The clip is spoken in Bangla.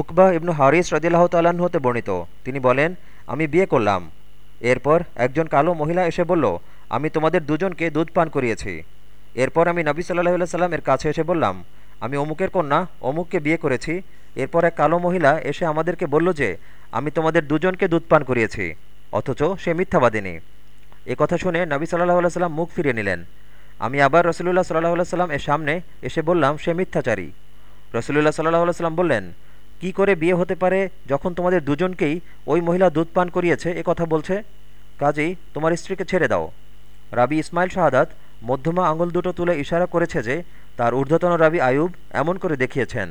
উকবাহ ইবনু হারিস রদিল্লাহ তাল্লাহ্ন হতে বর্ণিত। তিনি বলেন, আমি বিয়ে করলাম। এরপর একজন কালো মহিলা এসে বলল, আমি তোমাদের দুজনকে দুধ পান করিয়েছি। এরপর আমি নবী সাল্লাহ সাল্লাম এর কাছে এসে বললাম, আমি অমুকের কন্যা, অমুককে বিয়ে করেছি। এরপর এক কালো মহিলা এসে আমাদেরকে বলল যে, আমি তোমাদের দুজনকে দুধ পান করিয়েছি, অথচ সে মিথ্যাবাদিনী। এ কথা শুনে নবী সাল্লাহ সাল্লাম মুখ ফিরিয়ে নিলেন। আমি আবার রসুল্লাহ সাল্লাহ সাল্লাম এর সামনে এসে বললাম, সে মিথ্যাচারী। রসুল্লাহ সাল্লাহ সাল্লাম বললেন কি করে বিয়ে হতে পারে যখন তোমাদের দুজনকেই ওই মহিলা দুধ পান করিয়েছে, এ কথা বলছে? কাজেই তোমার স্ত্রীকে ছেড়ে দাও। রাবি ইসমাইল শাহাদাত মধ্যমা আঙুল দুটো তুলে ইশারা করেছে যে, তার ঊর্ধ্বতন রাবি আয়ুব এমন করে দেখিয়েছেন।